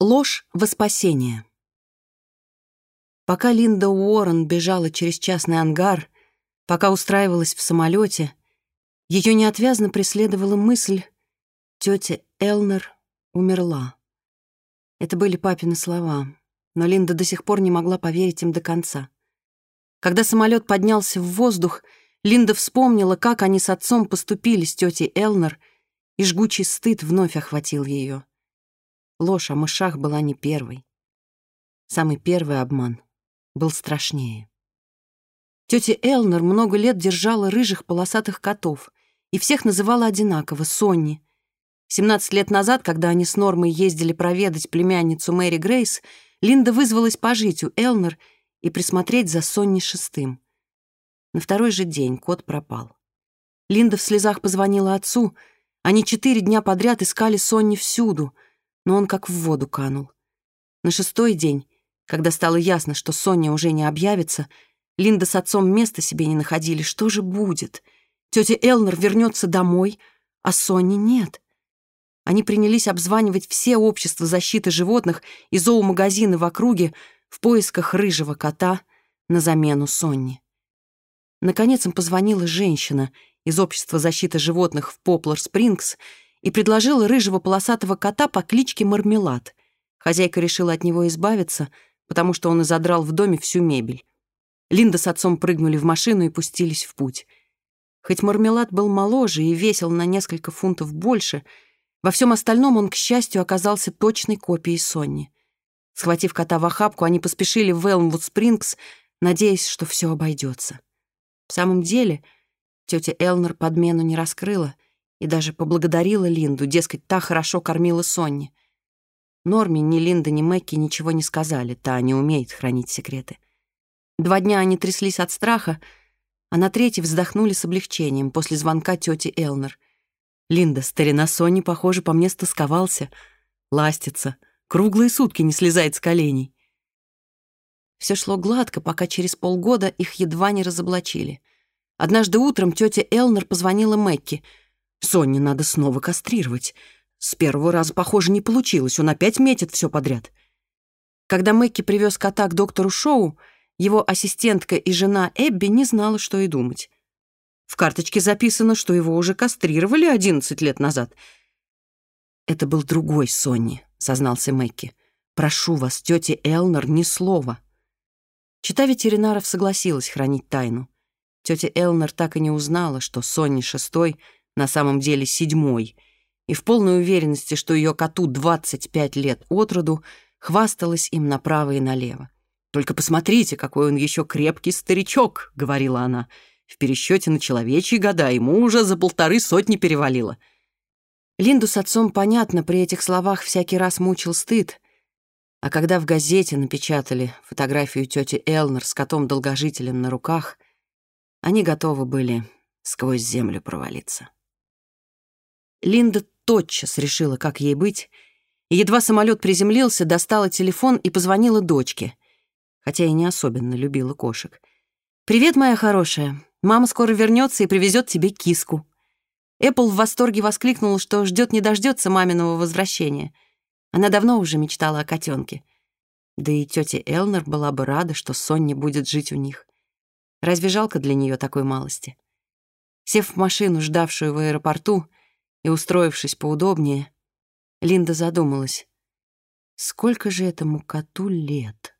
Ложь во спасение. Пока Линда Уоррен бежала через частный ангар, пока устраивалась в самолете, ее неотвязно преследовала мысль «тетя Элнер умерла». Это были папины слова, но Линда до сих пор не могла поверить им до конца. Когда самолет поднялся в воздух, Линда вспомнила, как они с отцом поступили с тетей Элнер, и жгучий стыд вновь охватил ее. Ложь о мышах была не первой. Самый первый обман был страшнее. Тетя Элнер много лет держала рыжих полосатых котов и всех называла одинаково — Сонни. 17 лет назад, когда они с Нормой ездили проведать племянницу Мэри Грейс, Линда вызвалась пожить у Элнер и присмотреть за Сонни шестым. На второй же день кот пропал. Линда в слезах позвонила отцу. Они четыре дня подряд искали Сонни всюду, но он как в воду канул. На шестой день, когда стало ясно, что Соня уже не объявится, Линда с отцом места себе не находили. Что же будет? Тетя Элнер вернется домой, а Сони нет. Они принялись обзванивать все общества защиты животных и зоомагазины в округе в поисках рыжего кота на замену Сонни. Наконец им позвонила женщина из общества защиты животных в Поплар-Спрингс и предложила рыжего полосатого кота по кличке Мармелад. Хозяйка решила от него избавиться, потому что он и задрал в доме всю мебель. Линда с отцом прыгнули в машину и пустились в путь. Хоть Мармелад был моложе и весил на несколько фунтов больше, во всем остальном он, к счастью, оказался точной копией Сонни. Схватив кота в охапку, они поспешили в Элмвуд Спрингс, надеясь, что все обойдется. В самом деле, тетя Элнер подмену не раскрыла — и даже поблагодарила Линду, дескать, та хорошо кормила Сонни. Норме ни Линда, ни Мэкки ничего не сказали, та не умеет хранить секреты. Два дня они тряслись от страха, а на третий вздохнули с облегчением после звонка тети Элнер. «Линда, старина Сонни похоже, по мне стосковался. Ластится. Круглые сутки не слезает с коленей». Все шло гладко, пока через полгода их едва не разоблачили. Однажды утром тетя Элнер позвонила Мэкки — Сонни надо снова кастрировать. С первого раза, похоже, не получилось. Он опять метит все подряд. Когда Мэкки привез кота к доктору Шоу, его ассистентка и жена Эбби не знала, что и думать. В карточке записано, что его уже кастрировали 11 лет назад. «Это был другой Сонни», — сознался Мэкки. «Прошу вас, тетя Элнер, ни слова». Чита ветеринаров согласилась хранить тайну. Тетя Элнер так и не узнала, что Сонни Шестой на самом деле седьмой, и в полной уверенности, что ее коту 25 лет от роду, хвасталась им направо и налево. «Только посмотрите, какой он еще крепкий старичок!» — говорила она. «В пересчете на человечьи года ему уже за полторы сотни перевалило». Линду с отцом, понятно, при этих словах всякий раз мучил стыд. А когда в газете напечатали фотографию тети Элнер с котом-долгожителем на руках, они готовы были сквозь землю провалиться. Линда тотчас решила, как ей быть. Едва самолет приземлился, достала телефон и позвонила дочке, хотя и не особенно любила кошек. «Привет, моя хорошая. Мама скоро вернется и привезет тебе киску». Эппл в восторге воскликнула, что ждет не дождется маминого возвращения. Она давно уже мечтала о котенке. Да и тетя Элнер была бы рада, что Сонни будет жить у них. Разве жалко для нее такой малости? Сев в машину, ждавшую в аэропорту, и, устроившись поудобнее, Линда задумалась. Сколько же этому коту лет?